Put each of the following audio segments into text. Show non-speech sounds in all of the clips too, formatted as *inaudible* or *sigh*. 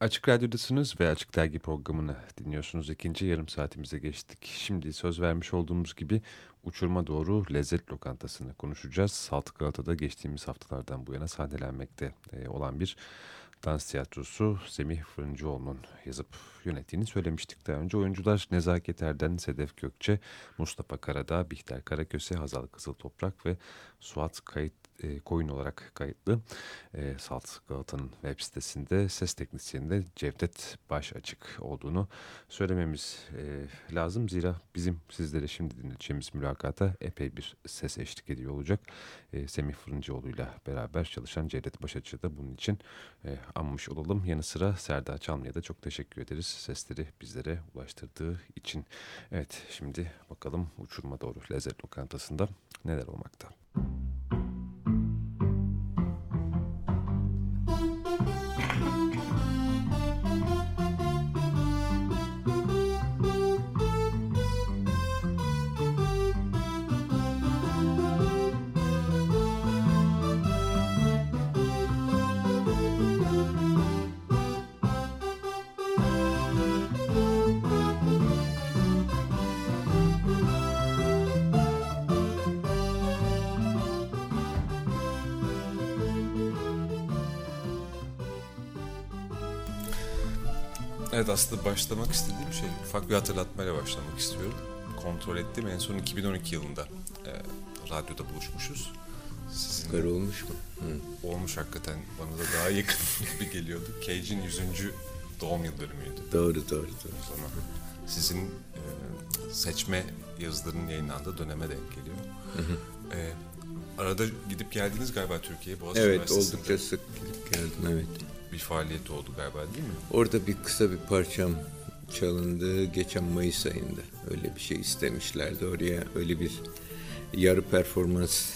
Açık Radyo'dasınız ve Açık Dergi programını dinliyorsunuz. İkinci yarım saatimize geçtik. Şimdi söz vermiş olduğumuz gibi uçurma doğru lezzet lokantasını konuşacağız. Salt Galata'da geçtiğimiz haftalardan bu yana sahnelenmekte e, olan bir dans tiyatrosu Semih Fırıncıoğlu'nun yazıp yönettiğini söylemiştik daha önce. Oyuncular Nezaket Erden, Sedef Gökçe, Mustafa Karadağ, Bihter Karaköse, Hazal Kızıl Toprak ve Suat Kayıt e, koyun olarak kayıtlı. E, Salt Galata'nın web sitesinde ses teknisyeninde Cevdet Baş açık olduğunu söylememiz e, lazım. Zira bizim sizlere şimdi dinleyeceğimiz mülakata epey bir ses eşlik ediyor olacak. E, Semih Fırıncıoğlu ile beraber çalışan Cevdet Başaç'ı da bunun için e, anmış olalım. Yanı sıra Serdar Çalma'ya da çok teşekkür ederiz sesleri bizlere ulaştırdığı için. Evet şimdi bakalım uçurma doğru lezzet lokantasında neler olmakta. Evet aslında başlamak istediğim şey ufak bir hatırlatmayla başlamak istiyorum. Kontrol ettim en son 2012 yılında e, radyoda buluşmuşuz. Sizin Kar olmuş mu? Hı. Olmuş hakikaten bana da daha yakın *laughs* gibi geliyordu. Cage'in 100. doğum yıl dönümüydü. Doğru doğru doğru. O zaman sizin e, seçme yazılarının yayınlandığı döneme denk geliyor. Hı hı. E, arada gidip geldiniz galiba Türkiye'ye Boğaziçi Evet oldukça sık gidip geldim evet bir faaliyet oldu galiba değil mi? Orada bir kısa bir parçam çalındı geçen Mayıs ayında. Öyle bir şey istemişlerdi. Oraya öyle bir yarı performans,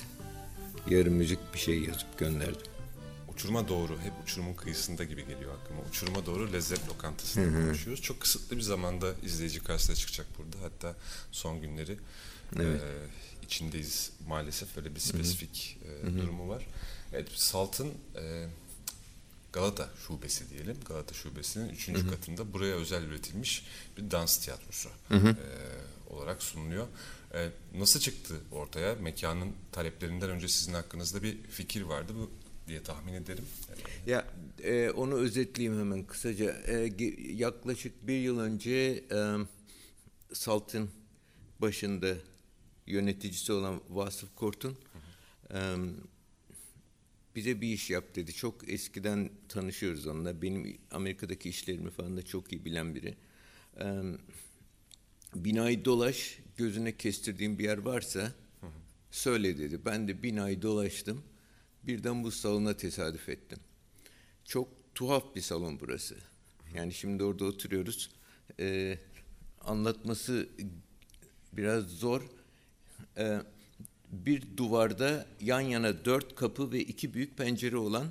yarı müzik bir şey yazıp gönderdim. Uçuruma doğru, hep uçurumun kıyısında gibi geliyor aklıma. Uçuruma doğru lezzet lokantasında Hı-hı. konuşuyoruz. Çok kısıtlı bir zamanda izleyici karşısına çıkacak burada. Hatta son günleri evet. e, içindeyiz maalesef. Öyle bir spesifik e, durumu var. Evet, Salt'ın e, Galata Şubesi diyelim. Galata Şubesi'nin üçüncü hı hı. katında buraya özel üretilmiş bir dans tiyatrosu hı hı. E, olarak sunuluyor. E, nasıl çıktı ortaya? Mekanın taleplerinden önce sizin hakkınızda bir fikir vardı bu diye tahmin ederim. Ya e, onu özetleyeyim hemen kısaca. E, yaklaşık bir yıl önce e, Salt'ın başında yöneticisi olan Vasıf Kort'un e, bize bir iş yap dedi. Çok eskiden tanışıyoruz onunla. Benim Amerika'daki işlerimi falan da çok iyi bilen biri. Ee, binayı dolaş, gözüne kestirdiğim bir yer varsa söyle dedi. Ben de binayı dolaştım. Birden bu salona tesadüf ettim. Çok tuhaf bir salon burası. Yani şimdi orada oturuyoruz. Ee, anlatması biraz zor. Ee, bir duvarda yan yana dört kapı ve iki büyük pencere olan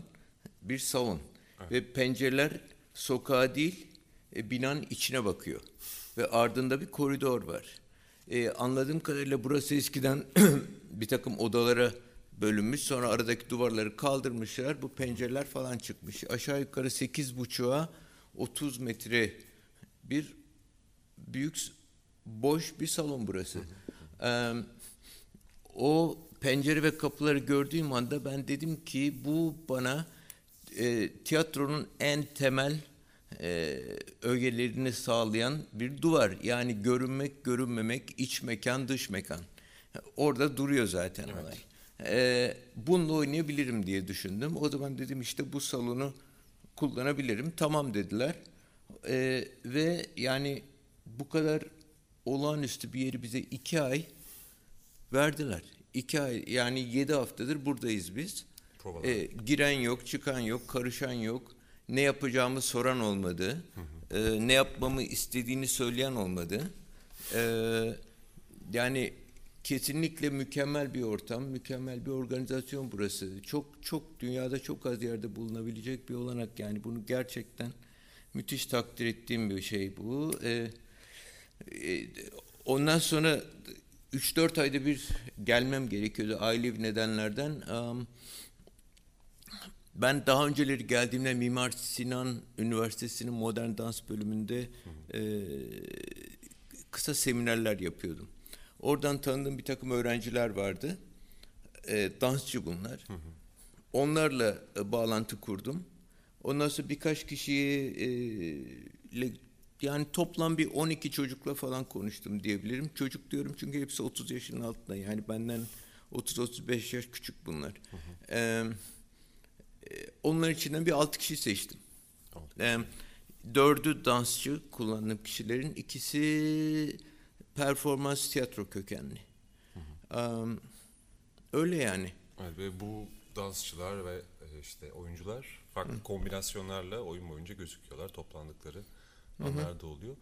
bir salon. Evet. Ve pencereler sokağa değil e, binanın içine bakıyor. Ve ardında bir koridor var. E, anladığım kadarıyla burası eskiden *clears throat* bir takım odalara bölünmüş. Sonra aradaki duvarları kaldırmışlar. Bu pencereler falan çıkmış. Aşağı yukarı sekiz buçuğa 30 metre bir büyük boş bir salon burası. Ee, o pencere ve kapıları gördüğüm anda ben dedim ki bu bana e, tiyatronun en temel e, ögelerini sağlayan bir duvar. Yani görünmek, görünmemek, iç mekan, dış mekan. Orada duruyor zaten evet. olay. E, bununla oynayabilirim diye düşündüm. O zaman dedim işte bu salonu kullanabilirim. Tamam dediler. E, ve yani bu kadar olağanüstü bir yeri bize iki ay verdiler. İki ay yani yedi haftadır buradayız biz. Ee, giren yok, çıkan yok, karışan yok. Ne yapacağımı soran olmadı. Hı hı. Ee, ne yapmamı istediğini söyleyen olmadı. Ee, yani kesinlikle mükemmel bir ortam, mükemmel bir organizasyon burası. Çok çok dünyada çok az yerde bulunabilecek bir olanak yani bunu gerçekten müthiş takdir ettiğim bir şey bu. Ee, e, ondan sonra 3-4 ayda bir gelmem gerekiyordu ailevi nedenlerden. Um, ben daha önceleri geldiğimde Mimar Sinan Üniversitesi'nin modern dans bölümünde e, kısa seminerler yapıyordum. Oradan tanıdığım bir takım öğrenciler vardı. E, dansçı bunlar. Hı hı. Onlarla e, bağlantı kurdum. Ondan sonra birkaç kişiyi e, yani toplam bir 12 çocukla falan konuştum diyebilirim. Çocuk diyorum çünkü hepsi 30 yaşın altında. Yani benden 30-35 yaş küçük bunlar. Hı hı. Ee, onların içinden bir 6 kişi seçtim. Ee, dördü dansçı kullandığım kişilerin ikisi performans tiyatro kökenli. Hı hı. Ee, öyle yani. Evet, ve bu dansçılar ve e, işte oyuncular farklı Hı. kombinasyonlarla oyun boyunca gözüküyorlar toplandıkları anlar da oluyor.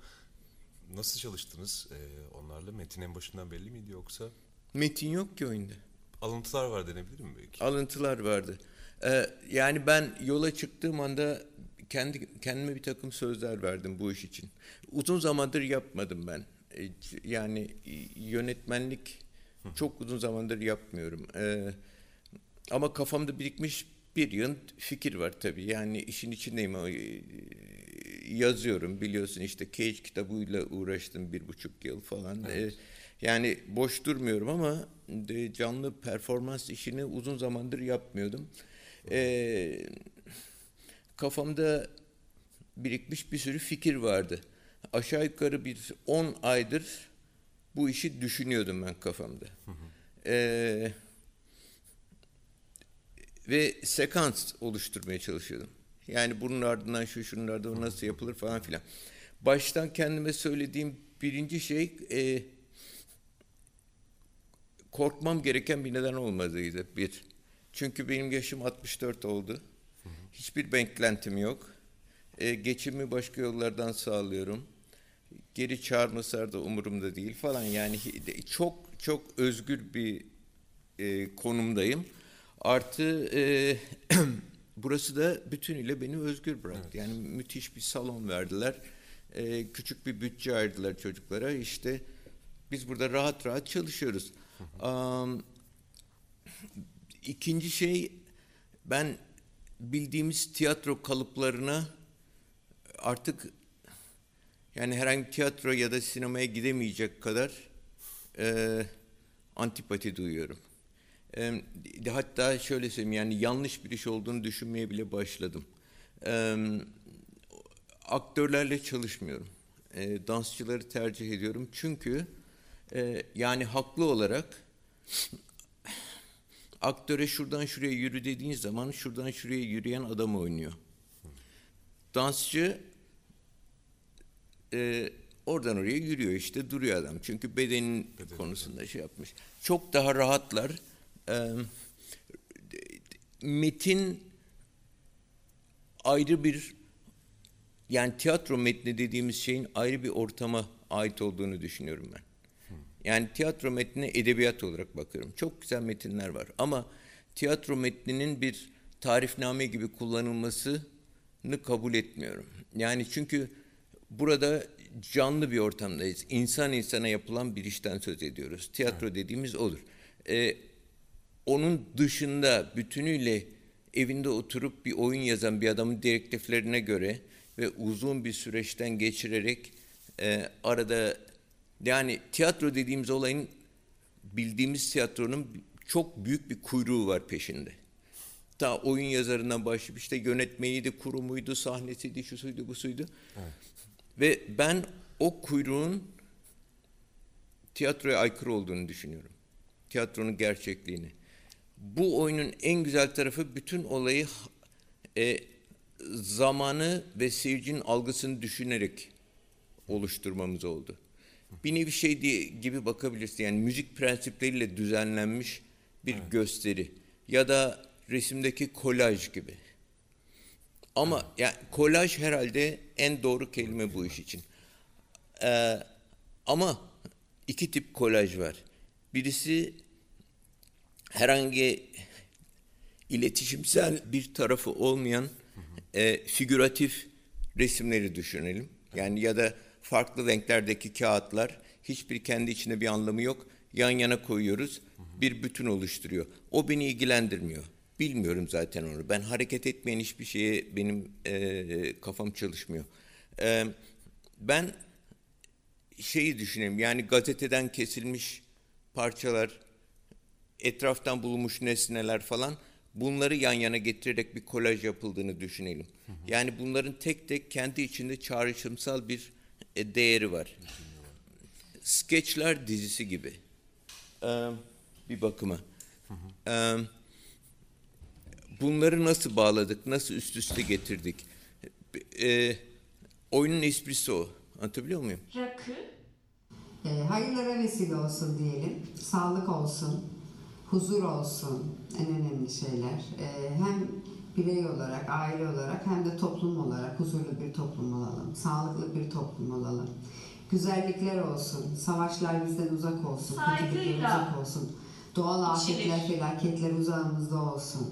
Nasıl çalıştınız ee, onlarla? Metin en başından belli miydi yoksa? Metin yok ki oyunda. Alıntılar var denebilir mi belki? Alıntılar vardı. Ee, yani ben yola çıktığım anda kendi kendime bir takım sözler verdim bu iş için. Uzun zamandır yapmadım ben. Ee, yani yönetmenlik çok uzun zamandır yapmıyorum. Ee, ama kafamda birikmiş bir yığın fikir var tabii. Yani işin içindeyim. E, yazıyorum biliyorsun işte Cage kitabıyla uğraştım bir buçuk yıl falan. Evet. Yani boş durmuyorum ama canlı performans işini uzun zamandır yapmıyordum. Ee, kafamda birikmiş bir sürü fikir vardı. Aşağı yukarı bir 10 aydır bu işi düşünüyordum ben kafamda. Ee, ve sekans oluşturmaya çalışıyordum. Yani bunun ardından şu şunun ardından nasıl yapılır falan filan. Baştan kendime söylediğim birinci şey e, korkmam gereken bir neden olmadıydı. Bir. Çünkü benim yaşım 64 oldu. Hiçbir beklentim yok. E, geçimi başka yollardan sağlıyorum. Geri çağırmasalar da umurumda değil falan. Yani çok çok özgür bir e, konumdayım. Artı e, *clears throat* burası da bütünüyle beni özgür bıraktı. Evet. Yani müthiş bir salon verdiler. E, küçük bir bütçe ayırdılar çocuklara. İşte biz burada rahat rahat çalışıyoruz. Um, ikinci şey ben bildiğimiz tiyatro kalıplarına artık yani herhangi bir tiyatro ya da sinemaya gidemeyecek kadar e, antipati duyuyorum. E, hatta şöyle söyleyeyim yani yanlış bir iş olduğunu düşünmeye bile başladım. E, aktörlerle çalışmıyorum. E, dansçıları tercih ediyorum. Çünkü e, yani haklı olarak aktöre şuradan şuraya yürü dediğin zaman şuradan şuraya yürüyen adam oynuyor. Dansçı e, oradan oraya yürüyor işte duruyor adam. Çünkü bedenin Beden, konusunda şey yapmış. Çok daha rahatlar. E, metin ayrı bir yani tiyatro metni dediğimiz şeyin ayrı bir ortama ait olduğunu düşünüyorum ben. Yani tiyatro metnine edebiyat olarak bakıyorum. Çok güzel metinler var ama tiyatro metninin bir tarifname gibi kullanılmasını kabul etmiyorum. Yani çünkü burada canlı bir ortamdayız. İnsan insana yapılan bir işten söz ediyoruz. Tiyatro dediğimiz olur. Ee, onun dışında bütünüyle evinde oturup bir oyun yazan bir adamın direktiflerine göre ve uzun bir süreçten geçirerek e, arada yani tiyatro dediğimiz olayın bildiğimiz tiyatronun çok büyük bir kuyruğu var peşinde. Ta oyun yazarından başlayıp işte yönetmeyiydi, kurumuydu, sahnesiydi, şu suydu, bu suydu. Evet. Ve ben o kuyruğun tiyatroya aykırı olduğunu düşünüyorum. Tiyatronun gerçekliğini. Bu oyunun en güzel tarafı bütün olayı e, zamanı ve seyircinin algısını düşünerek oluşturmamız oldu bir nevi şey diye, gibi bakabilirsin. Yani müzik prensipleriyle düzenlenmiş bir evet. gösteri ya da resimdeki kolaj gibi. Ama evet. yani kolaj herhalde en doğru kelime bu iş için. Ee, ama iki tip kolaj var. Birisi herhangi iletişimsel bir tarafı olmayan e, figüratif resimleri düşünelim. Yani ya da farklı renklerdeki kağıtlar hiçbir kendi içinde bir anlamı yok. Yan yana koyuyoruz. Bir bütün oluşturuyor. O beni ilgilendirmiyor. bilmiyorum zaten onu. Ben hareket etmeyen hiçbir şeye benim e, kafam çalışmıyor. E, ben şeyi düşüneyim yani gazeteden kesilmiş parçalar, etraftan bulunmuş nesneler falan bunları yan yana getirerek bir kolaj yapıldığını düşünelim. Hı hı. Yani bunların tek tek kendi içinde çağrışımsal bir e, değeri var. Skeçler dizisi gibi. Ee, bir bakıma. Ee, bunları nasıl bağladık, nasıl üst üste getirdik? Ee, oyunun esprisi o. Anlatabiliyor muyum? Rakı. E, hayırlara vesile olsun diyelim. Sağlık olsun, huzur olsun en önemli şeyler. E, hem birey olarak, aile olarak hem de toplum olarak huzurlu bir toplum olalım. Sağlıklı bir toplum olalım. Güzellikler olsun, savaşlar bizden uzak olsun, kötülükler uzak olsun. Doğal afetler, felaketler uzağımızda olsun.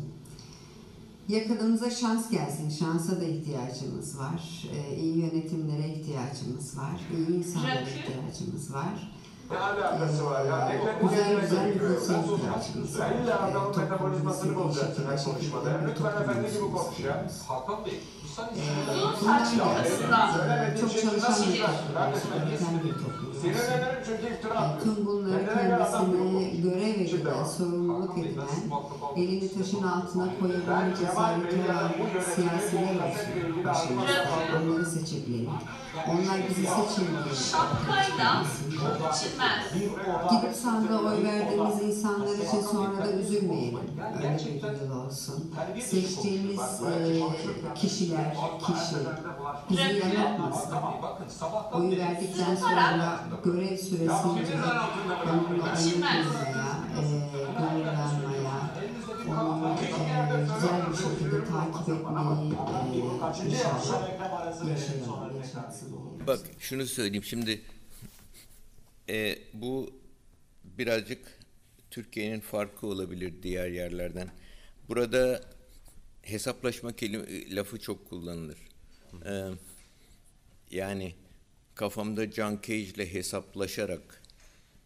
Yakınımıza şans gelsin. Şansa da ihtiyacımız var. Ee, iyi yönetimlere ihtiyacımız var. İyi insanlara ihtiyacımız var. Ne alakası var ya? Nüfusa ihtiyacımız var. İlla adamın metabolizmasını bozacaksın her konuşmada. Lütfen efendi gibi konuş ya. Hakan Bey. Bundan saçma gelsin. Ee, Çok çalışan bir toplum. Sinirlenirim çünkü iftira atıyorsun. Tüm bunları kendisine görev edilen, sorumluluk edilen, elini taşın altına koyabilen cesareti olan siyasiler olsun başımızda. Onları seçebilelim. Onlar bizi seçilmiyor. Şapkayla içilmez. Gidip sandığa oy verdiğimiz insanlar için sonra da üzülmeyelim. Öyle bir yıl olsun. Seçtiğimiz e, kişiler, kişi bizi yanıltmasın. Oyu verdikten sonra görev süresince onunla e, gururlanmaya, onu e, güzel bir şekilde takip etmeyi e, inşallah yaşayalım, yaşatsın. Bak şunu söyleyeyim şimdi e, bu birazcık Türkiye'nin farkı olabilir diğer yerlerden. Burada hesaplaşma kelime, lafı çok kullanılır. Ee, yani kafamda John Cage ile hesaplaşarak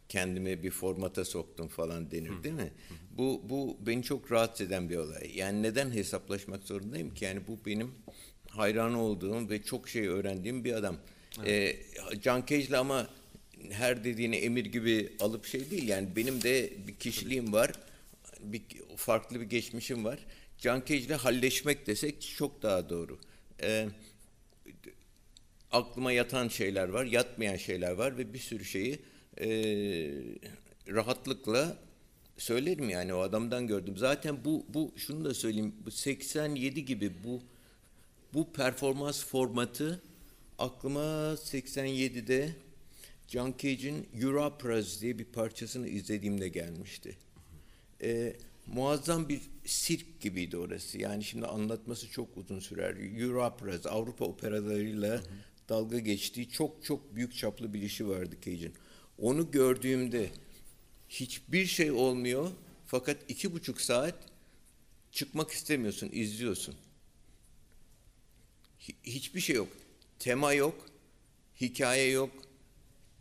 kendimi bir formata soktum falan denir değil mi? Bu bu beni çok rahatsız eden bir olay. Yani neden hesaplaşmak zorundayım ki? Yani bu benim hayran olduğum ve çok şey öğrendiğim bir adam. Ee, John Cage'le ama her dediğini emir gibi alıp şey değil. Yani benim de bir kişiliğim var. Bir farklı bir geçmişim var. John Cage'le halleşmek desek çok daha doğru. Ee, aklıma yatan şeyler var, yatmayan şeyler var ve bir sürü şeyi e, rahatlıkla söylerim yani o adamdan gördüm. Zaten bu bu şunu da söyleyeyim. Bu 87 gibi bu bu performans formatı aklıma 87'de John Cage'in Europras diye bir parçasını izlediğimde gelmişti. Ee, muazzam bir sirk gibiydi orası. Yani şimdi anlatması çok uzun sürer. Europras, Avrupa operalarıyla. Dalga geçtiği çok çok büyük çaplı bir işi vardı Cage'in. Onu gördüğümde hiçbir şey olmuyor fakat iki buçuk saat çıkmak istemiyorsun, izliyorsun. Hiçbir şey yok. Tema yok, hikaye yok,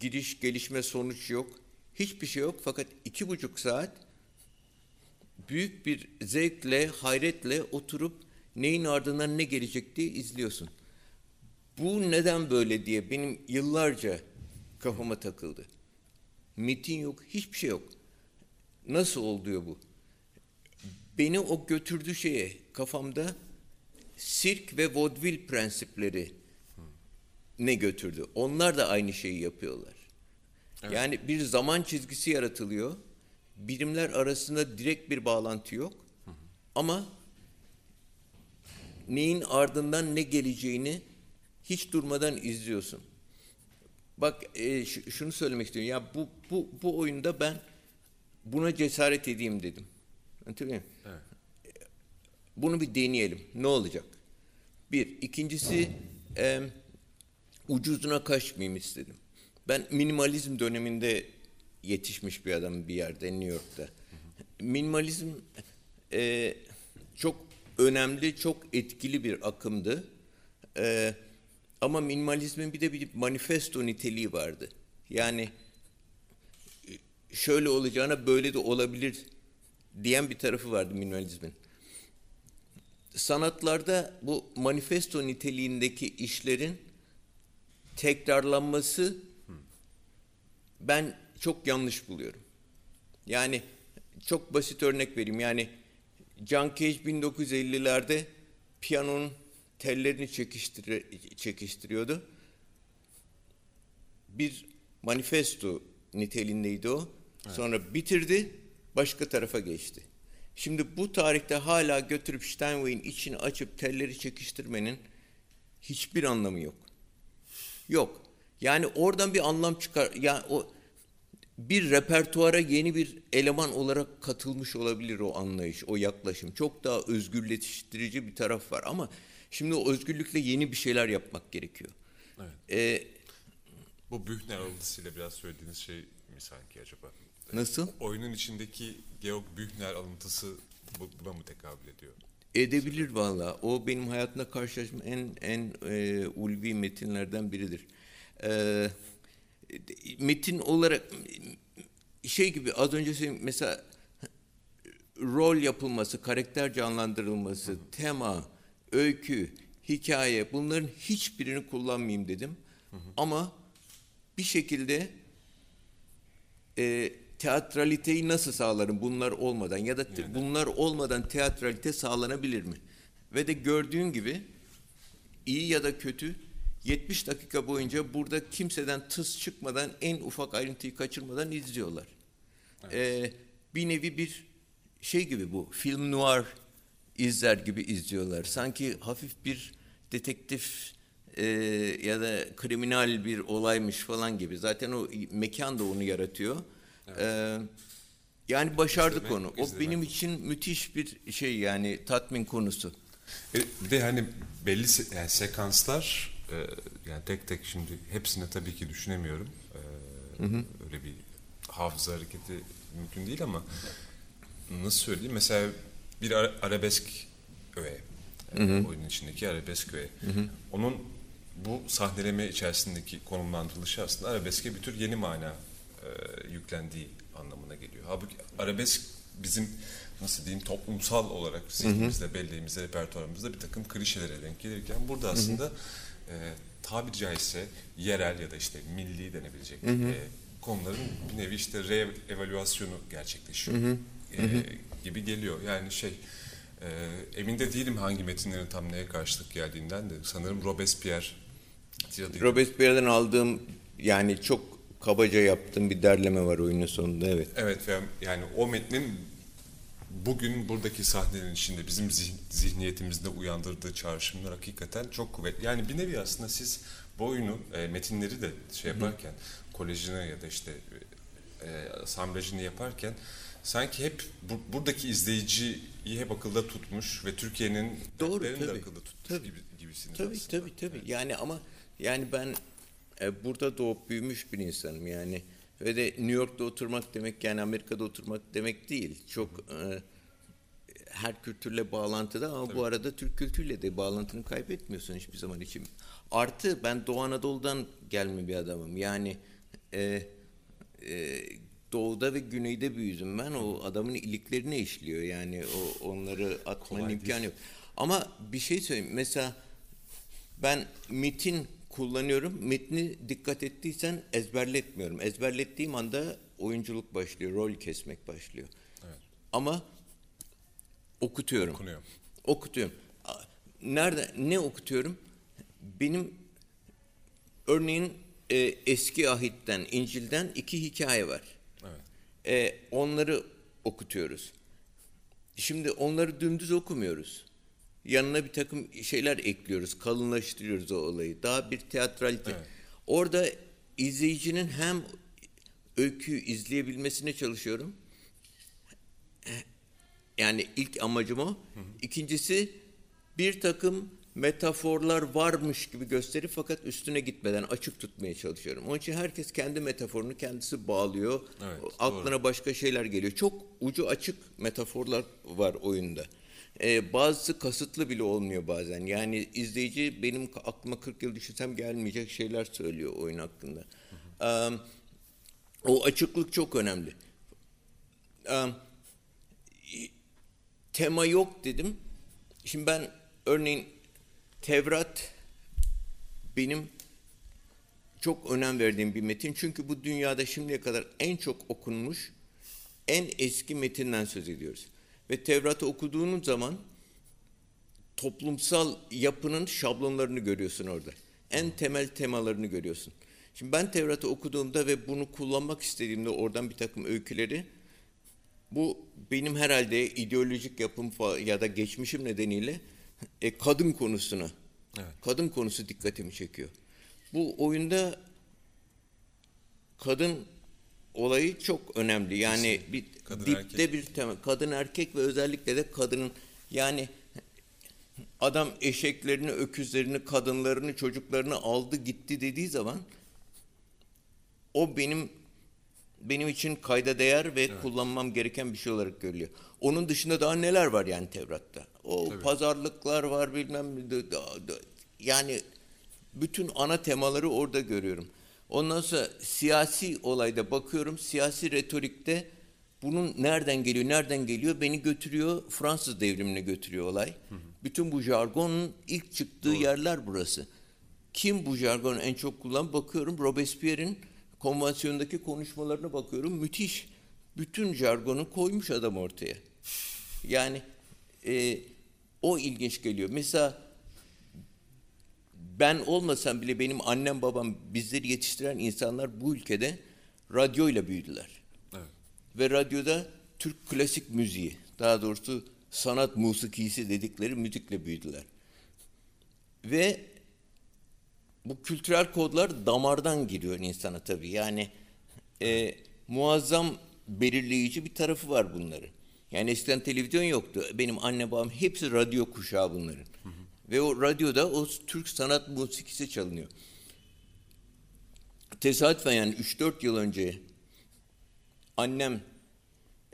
gidiş, gelişme, sonuç yok. Hiçbir şey yok fakat iki buçuk saat büyük bir zevkle, hayretle oturup neyin ardından ne gelecek diye izliyorsun. Bu neden böyle diye benim yıllarca kafama takıldı. Metin yok, hiçbir şey yok. Nasıl oluyor bu? Beni o götürdüğü şeye kafamda sirk ve vaudeville prensipleri ne götürdü. Onlar da aynı şeyi yapıyorlar. Evet. Yani bir zaman çizgisi yaratılıyor. Birimler arasında direkt bir bağlantı yok. Hı hı. Ama neyin ardından ne geleceğini hiç durmadan izliyorsun. Bak e, şunu söylemek istiyorum. Ya bu bu bu oyunda ben buna cesaret edeyim dedim. Anlatabiliyor muyum? Evet. Bunu bir deneyelim. Ne olacak? Bir. ikincisi e, ucuzuna kaçmayayım istedim. Ben minimalizm döneminde yetişmiş bir adam bir yerde New York'ta. Minimalizm e, çok önemli, çok etkili bir akımdı. E, ama minimalizmin bir de bir manifesto niteliği vardı. Yani şöyle olacağına böyle de olabilir diyen bir tarafı vardı minimalizmin. sanatlarda bu manifesto niteliğindeki işlerin tekrarlanması ben çok yanlış buluyorum. Yani çok basit örnek vereyim. Yani John Cage 1950'lerde piyanonun tellerini çekiştir çekiştiriyordu. Bir manifesto niteliğindeydi o. Sonra bitirdi, başka tarafa geçti. Şimdi bu tarihte hala götürüp Steinway'in içini açıp telleri çekiştirmenin hiçbir anlamı yok. Yok. Yani oradan bir anlam çıkar. Yani o bir repertuara yeni bir eleman olarak katılmış olabilir o anlayış, o yaklaşım. Çok daha özgürleştirici bir taraf var ama şimdi o özgürlükle yeni bir şeyler yapmak gerekiyor. Evet. Ee, Bu Bühner alıntısıyla biraz söylediğiniz şey mi sanki acaba? nasıl? Oyunun içindeki Georg Bühner alıntısı bu- buna mı tekabül ediyor? Edebilir valla. O benim hayatımda karşılaştığım en en e, ulvi metinlerden biridir. E, metin olarak şey gibi az önce mesela rol yapılması, karakter canlandırılması, tema, öykü, hikaye bunların hiçbirini kullanmayayım dedim. Ama bir şekilde e, teatraliteyi nasıl sağlarım bunlar olmadan ya da te- bunlar olmadan teatralite sağlanabilir mi? Ve de gördüğün gibi iyi ya da kötü 70 dakika boyunca burada kimseden tıs çıkmadan en ufak ayrıntıyı kaçırmadan izliyorlar. Ee, bir nevi bir şey gibi bu film noir izler gibi izliyorlar. Sanki hafif bir detektif e, ya da kriminal bir olaymış falan gibi. Zaten o mekan da onu yaratıyor. Ee, yani başardık İzlemek- onu. O izlemek. benim için müthiş bir şey yani tatmin konusu. E, Bir de hani belli se- yani sekanslar e, yani tek tek şimdi hepsini tabii ki düşünemiyorum. E, Öyle bir hafıza hareketi mümkün değil ama nasıl söyleyeyim mesela bir ara- arabesk öğe. E, oyunun içindeki arabesk öğe. Onun bu sahneleme içerisindeki konumlandırılışı aslında arabeske bir tür yeni mana e, yüklendiği anlamına geliyor. Halbuki arabesk bizim nasıl diyeyim toplumsal olarak zihnimizde, belleğimizde, repertuarımızda bir takım klişelere denk gelirken burada aslında e, tabiri caizse yerel ya da işte milli denebilecek e, konuların bir nevi işte re-evalüasyonu gerçekleşiyor. E, gibi geliyor. Yani şey e, emin de değilim hangi metinlerin tam neye karşılık geldiğinden de sanırım Robespierre. Robespierre'den aldığım yani çok kabaca yaptığım bir derleme var oyunun sonunda evet. Evet ve yani o metnin bugün buradaki sahnelerin içinde bizim zih- zihniyetimizde uyandırdığı çağrışımlar hakikaten çok kuvvetli. Yani bir nevi aslında siz bu oyunu, e, metinleri de şey yaparken, kolejini ya da işte e, asamblajını yaparken sanki hep bu- buradaki izleyiciyi hep akılda tutmuş ve Türkiye'nin Doğru, dertlerini de tabii. akılda tutmuş Tabii. gibi, gibisiniz Tabii aslında. tabii tabii. Yani ama yani ben e, burada doğup büyümüş bir insanım yani. Ve de New York'ta oturmak demek yani Amerika'da oturmak demek değil. Çok e, her kültürle bağlantıda ama bu arada Türk kültürüyle de bağlantını kaybetmiyorsun hiçbir zaman için. Artı ben Doğu Anadolu'dan gelme bir adamım. Yani e, e, doğuda ve güneyde büyüdüm ben. O adamın iliklerine işliyor yani o onları atmanın Kolay imkanı yok. Ama bir şey söyleyeyim. Mesela ben metin kullanıyorum. Metni dikkat ettiysen ezberletmiyorum. Ezberlettiğim anda oyunculuk başlıyor, rol kesmek başlıyor. Evet. Ama okutuyorum. Okunuyor. Okutuyorum. Nerede ne okutuyorum? Benim örneğin e, eski ahitten, İncil'den iki hikaye var. E, onları okutuyoruz. Şimdi onları dümdüz okumuyoruz. Yanına bir takım şeyler ekliyoruz, kalınlaştırıyoruz o olayı. Daha bir teatralite. Evet. Orada izleyicinin hem öyküyü izleyebilmesine çalışıyorum. Yani ilk amacım o. İkincisi bir takım metaforlar varmış gibi gösterip fakat üstüne gitmeden açık tutmaya çalışıyorum. Onun için herkes kendi metaforunu kendisi bağlıyor. Evet, Aklına başka şeyler geliyor. Çok ucu açık metaforlar var oyunda. Ee, bazısı kasıtlı bile olmuyor bazen. Yani izleyici benim aklıma 40 yıl düşünsem gelmeyecek şeyler söylüyor oyun hakkında. Ee, o açıklık çok önemli. Ee, tema yok dedim Şimdi ben örneğin Tevrat benim çok önem verdiğim bir metin. Çünkü bu dünyada şimdiye kadar en çok okunmuş, en eski metinden söz ediyoruz. Ve Tevrat'ı okuduğunuz zaman toplumsal yapının şablonlarını görüyorsun orada. En temel temalarını görüyorsun. Şimdi ben Tevrat'ı okuduğumda ve bunu kullanmak istediğimde oradan bir takım öyküleri bu benim herhalde ideolojik yapım ya da geçmişim nedeniyle e, kadın konusuna evet. kadın konusu dikkatimi çekiyor. Bu oyunda kadın olayı çok önemli. Yani bir kadın dipte erkek. bir tema. Kadın erkek ve özellikle de kadının yani adam eşeklerini, öküzlerini, kadınlarını, çocuklarını aldı gitti dediği zaman o benim benim için kayda değer ve evet. kullanmam gereken bir şey olarak görülüyor. Onun dışında daha neler var yani Tevrat'ta? O Tabii. pazarlıklar var bilmem yani bütün ana temaları orada görüyorum. Ondan sonra siyasi olayda bakıyorum. Siyasi retorikte bunun nereden geliyor, nereden geliyor? Beni götürüyor, Fransız devrimine götürüyor olay. Hı hı. Bütün bu jargonun ilk çıktığı Doğru. yerler burası. Kim bu jargonu en çok kullan? Bakıyorum Robespierre'in konvansiyondaki konuşmalarına bakıyorum. Müthiş. Bütün jargonu koymuş adam ortaya. Yani e, o ilginç geliyor. Mesela ben olmasam bile benim annem babam bizleri yetiştiren insanlar bu ülkede radyoyla büyüdüler. Evet. Ve radyoda Türk klasik müziği, daha doğrusu sanat musikisi dedikleri müzikle büyüdüler. Ve bu kültürel kodlar damardan giriyor insana tabii. Yani e, muazzam belirleyici bir tarafı var bunların. Yani eskiden televizyon yoktu. Benim anne babam hepsi radyo kuşağı bunların. Hı hı. Ve o radyoda o Türk sanat musikisi çalınıyor. Tesadüfen yani 3-4 yıl önce annem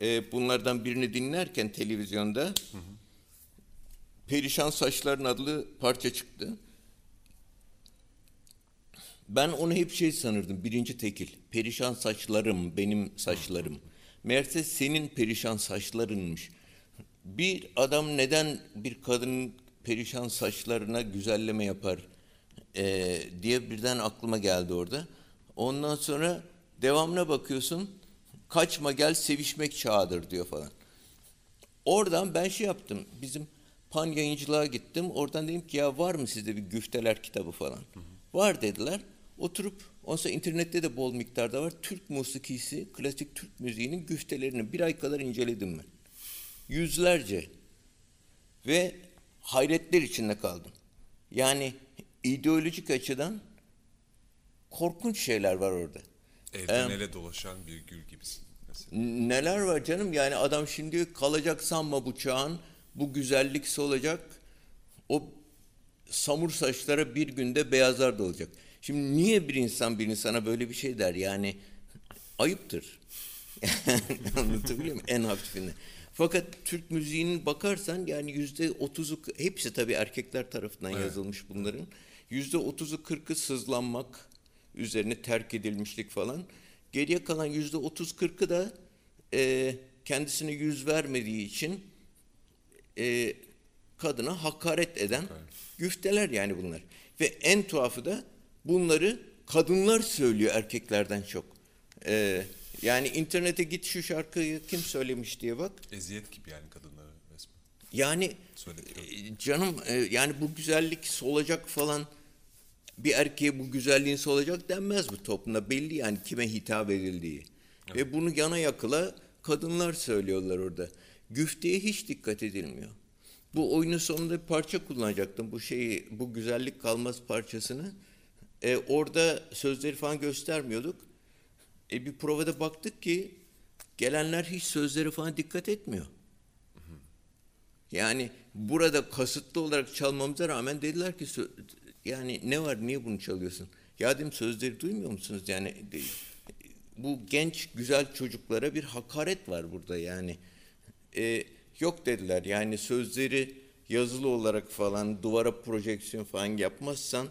e, bunlardan birini dinlerken televizyonda hı hı. Perişan Saçların adlı parça çıktı. Ben onu hep şey sanırdım, birinci tekil. Perişan saçlarım, benim saçlarım. Meğerse senin perişan saçlarınmış. Bir adam neden bir kadının perişan saçlarına güzelleme yapar e, diye birden aklıma geldi orada. Ondan sonra devamına bakıyorsun, kaçma gel sevişmek çağıdır diyor falan. Oradan ben şey yaptım, bizim pan yayıncılığa gittim. Oradan dedim ki ya var mı sizde bir güfteler kitabı falan? Hı hı. Var dediler. Oturup ondan sonra internette de bol miktarda var. Türk musikisi, klasik Türk müziğinin güftelerini bir ay kadar inceledim ben. Yüzlerce. Ve hayretler içinde kaldım. Yani ideolojik açıdan korkunç şeyler var orada. Elden ee, ele dolaşan bir gül gibisin. Mesela. Neler var canım yani adam şimdi kalacak sanma bu çağın bu güzellik olacak o samur saçlara bir günde beyazlar da olacak. Şimdi niye bir insan bir insana böyle bir şey der? Yani ayıptır. *laughs* Anlatabiliyor muyum? En hafifinde. Fakat Türk müziğinin bakarsan yani yüzde otuzu hepsi tabii erkekler tarafından evet. yazılmış bunların. Yüzde otuzu kırkı sızlanmak üzerine terk edilmişlik falan. Geriye kalan yüzde otuz kırkı da e, kendisine yüz vermediği için e, kadına hakaret eden evet. güfteler yani bunlar. Ve en tuhafı da bunları kadınlar söylüyor erkeklerden çok. Ee, yani internete git şu şarkıyı kim söylemiş diye bak. Eziyet gibi yani kadınlara resmen. Yani e, canım e, yani bu güzellik solacak falan bir erkeğe bu güzelliğin solacak denmez bu toplumda. Belli yani kime hitap edildiği. Evet. Ve bunu yana yakıla kadınlar söylüyorlar orada. Güfteye hiç dikkat edilmiyor. Bu oyunun sonunda bir parça kullanacaktım. Bu şeyi, bu güzellik kalmaz parçasını. E, orada sözleri falan göstermiyorduk. E, bir provada baktık ki gelenler hiç sözleri falan dikkat etmiyor. Yani burada kasıtlı olarak çalmamıza rağmen dediler ki yani ne var niye bunu çalıyorsun? Ya dedim sözleri duymuyor musunuz? Yani bu genç güzel çocuklara bir hakaret var burada yani. E, yok dediler yani sözleri yazılı olarak falan duvara projeksiyon falan yapmazsan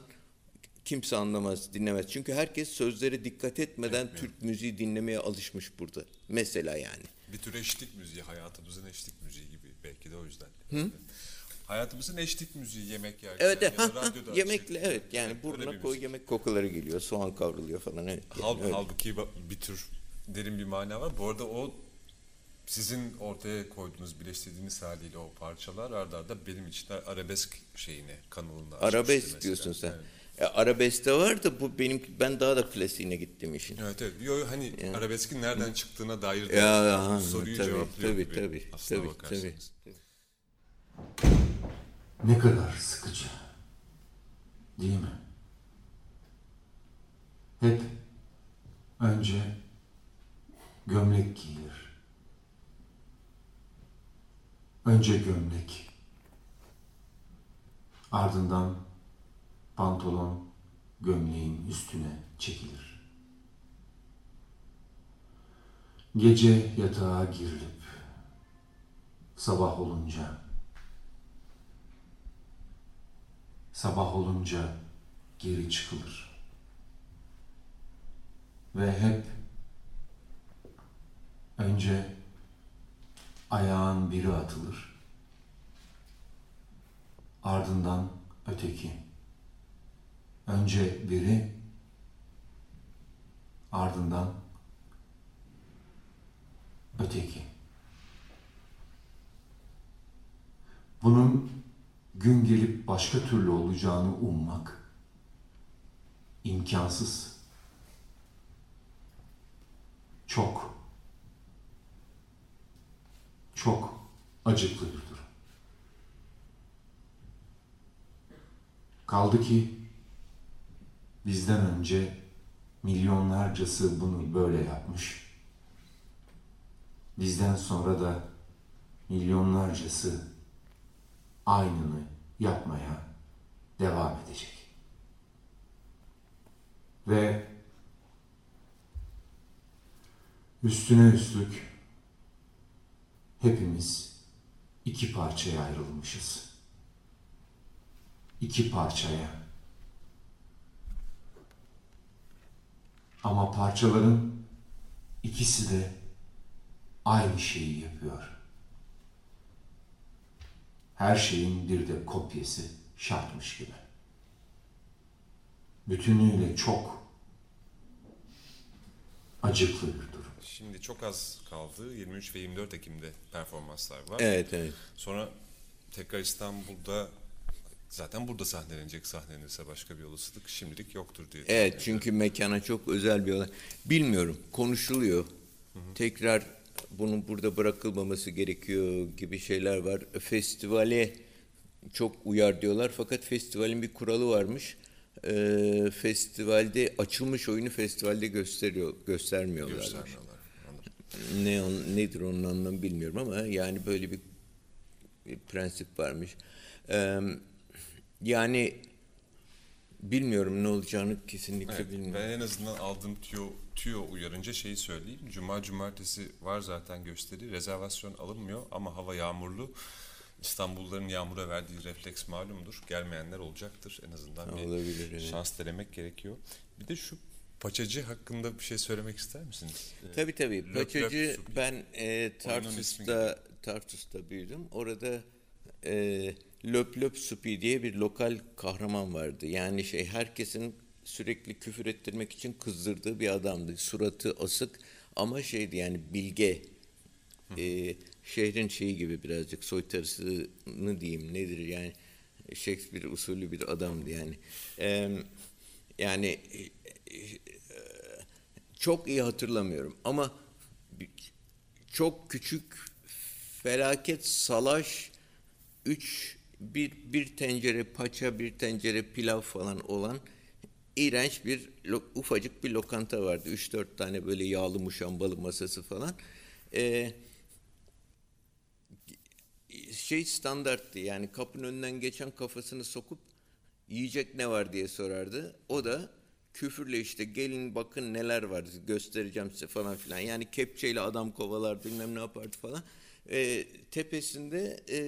kimse anlamaz, dinlemez. Çünkü herkes sözlere dikkat etmeden Etmiyor. Türk müziği dinlemeye alışmış burada. Mesela yani. Bir tür eşlik müziği, hayatımızın eşlik müziği gibi belki de o yüzden. Hı? hayatımızın eşlik müziği yemek yerken Evet, ya evet. da Ha, ha, radyoda yemekle açık. evet yani öyle burnuna koy yemek kokuları geliyor. Soğan kavruluyor falan evet. Hal, Yani öyle. halbuki bir tür derin bir mana var. Bu arada o sizin ortaya koyduğunuz, birleştirdiğiniz haliyle o parçalar ardarda arda benim için arabesk şeyine, kanalına açmıştı Arabesk mesela. diyorsun sen. Evet. E, arabeste var da bu benim ben daha da klasiğine gittim işin. Evet evet. Yo, hani arabeskin nereden çıktığına dair de Ya, ha, soruyu tabii, cevaplıyor tabii, gibi. tabii, aslına tabii, bakarsanız. Ne kadar sıkıcı. Değil mi? Hep önce gömlek giyilir. Önce gömlek. Ardından pantolon gömleğin üstüne çekilir. Gece yatağa girilip sabah olunca sabah olunca geri çıkılır. Ve hep önce ayağın biri atılır. Ardından öteki. Önce biri, ardından öteki. Bunun gün gelip başka türlü olacağını ummak imkansız. Çok, çok acıklı bir durum. Kaldı ki bizden önce milyonlarcası bunu böyle yapmış. Bizden sonra da milyonlarcası aynını yapmaya devam edecek. Ve üstüne üstlük hepimiz iki parçaya ayrılmışız. İki parçaya. Ama parçaların ikisi de aynı şeyi yapıyor. Her şeyin bir de kopyası şartmış gibi. Bütünüyle çok acıklı bir durum. Şimdi çok az kaldı. 23 ve 24 Ekim'de performanslar var. Evet evet. Sonra tekrar İstanbul'da zaten burada sahnelenecek sahnelenirse başka bir olasılık şimdilik yoktur diye. Evet çünkü mekana çok özel bir olay. Bilmiyorum konuşuluyor. Tekrar bunun burada bırakılmaması gerekiyor gibi şeyler var. Festivale çok uyar diyorlar fakat festivalin bir kuralı varmış. Ee, festivalde açılmış oyunu festivalde gösteriyor göstermiyorlar. göstermiyorlar. Ne on- nedir onun anlamı bilmiyorum ama yani böyle bir, bir prensip varmış. Ee, yani bilmiyorum ne olacağını kesinlikle Evet, bilmiyorum. ben en azından aldığım tüyo, tüyo uyarınca şeyi söyleyeyim. Cuma cumartesi var zaten gösteri. Rezervasyon alınmıyor ama hava yağmurlu. İstanbulluların yağmura verdiği refleks malumdur. Gelmeyenler olacaktır. En azından bir Olabilir, evet. şans denemek gerekiyor. Bir de şu paçacı hakkında bir şey söylemek ister misiniz? Ee, Tabii tabii. Löp Löp Paçacı Supi. ben e, Tarsus'ta Tarsus'ta büyüdüm. Orada e, Löp Löp Supi diye bir lokal kahraman vardı. Yani şey herkesin sürekli küfür ettirmek için kızdırdığı bir adamdı. Suratı asık ama şeydi yani bilge. E, şehrin şeyi gibi birazcık soytarısını diyeyim nedir yani Shakespeare usulü bir adamdı yani. E, yani e, e, çok iyi hatırlamıyorum ama çok küçük felaket salaş üç bir, bir tencere paça bir tencere pilav falan olan iğrenç bir ufacık bir lokanta vardı. Üç dört tane böyle yağlı muşambalı masası falan. Ee, şey standarttı yani kapının önünden geçen kafasını sokup yiyecek ne var diye sorardı. O da küfürle işte gelin bakın neler var göstereceğim size falan filan. Yani kepçeyle adam kovalar bilmem ne yapardı falan. Ee, tepesinde e,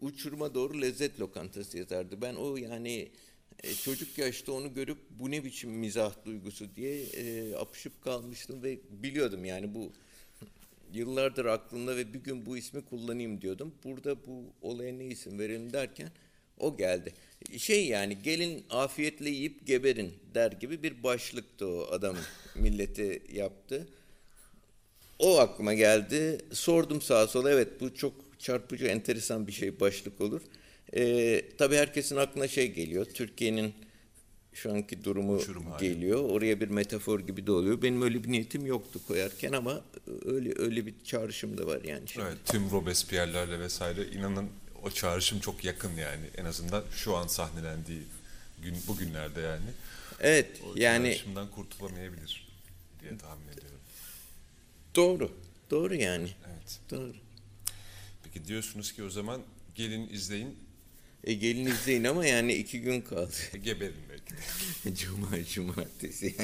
uçuruma doğru lezzet lokantası yazardı. Ben o yani e, çocuk yaşta onu görüp bu ne biçim mizah duygusu diye e, apışıp kalmıştım ve biliyordum yani bu *laughs* yıllardır aklımda ve bir gün bu ismi kullanayım diyordum. Burada bu olaya ne isim verelim derken o geldi. Şey yani gelin afiyetle yiyip geberin der gibi bir başlıktı o adam *laughs* millete yaptı. O aklıma geldi. Sordum sağa sola. Evet bu çok çarpıcı, enteresan bir şey başlık olur. Ee, tabii herkesin aklına şey geliyor. Türkiye'nin şu anki durumu Uçurum hali. geliyor. Oraya bir metafor gibi de oluyor. Benim öyle bir niyetim yoktu koyarken ama öyle öyle bir çağrışım da var yani. Şimdi. Evet, tüm Robespierre'lerle vesaire inanın o çağrışım çok yakın yani. En azından şu an sahnelendiği gün bugünlerde yani. Evet O yani çağrışımdan kurtulamayabilir diye tahmin ediyorum. Doğru. Doğru yani. Evet. Doğru. Peki diyorsunuz ki o zaman gelin izleyin, E gelin izleyin ama yani iki gün kaldı. geberin belki de. *laughs* Cuma, cumartesi.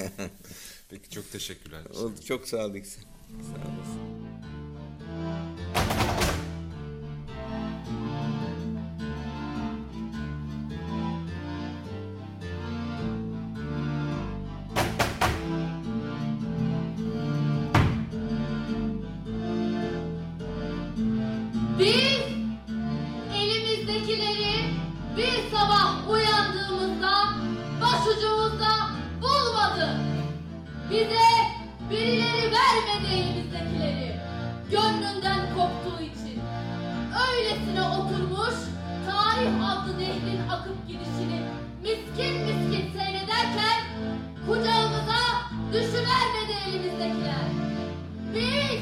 *laughs* Peki çok teşekkürler. Oldu, çok sağ olasın. Sağ olasın. Elimizdekiler. Biz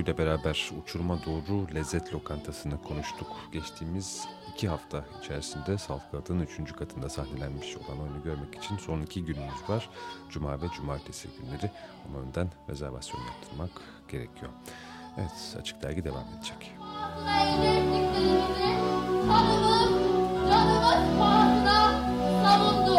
ile beraber Uçuruma Doğru Lezzet Lokantası'nı konuştuk. Geçtiğimiz iki hafta içerisinde Safkan'ın üçüncü katında sahnelenmiş olan oyunu görmek için son iki günümüz var. Cuma ve Cumartesi günleri ama önden rezervasyon yaptırmak gerekiyor. Evet, Açık Dergi devam edecek. kanımız, canımız pahasına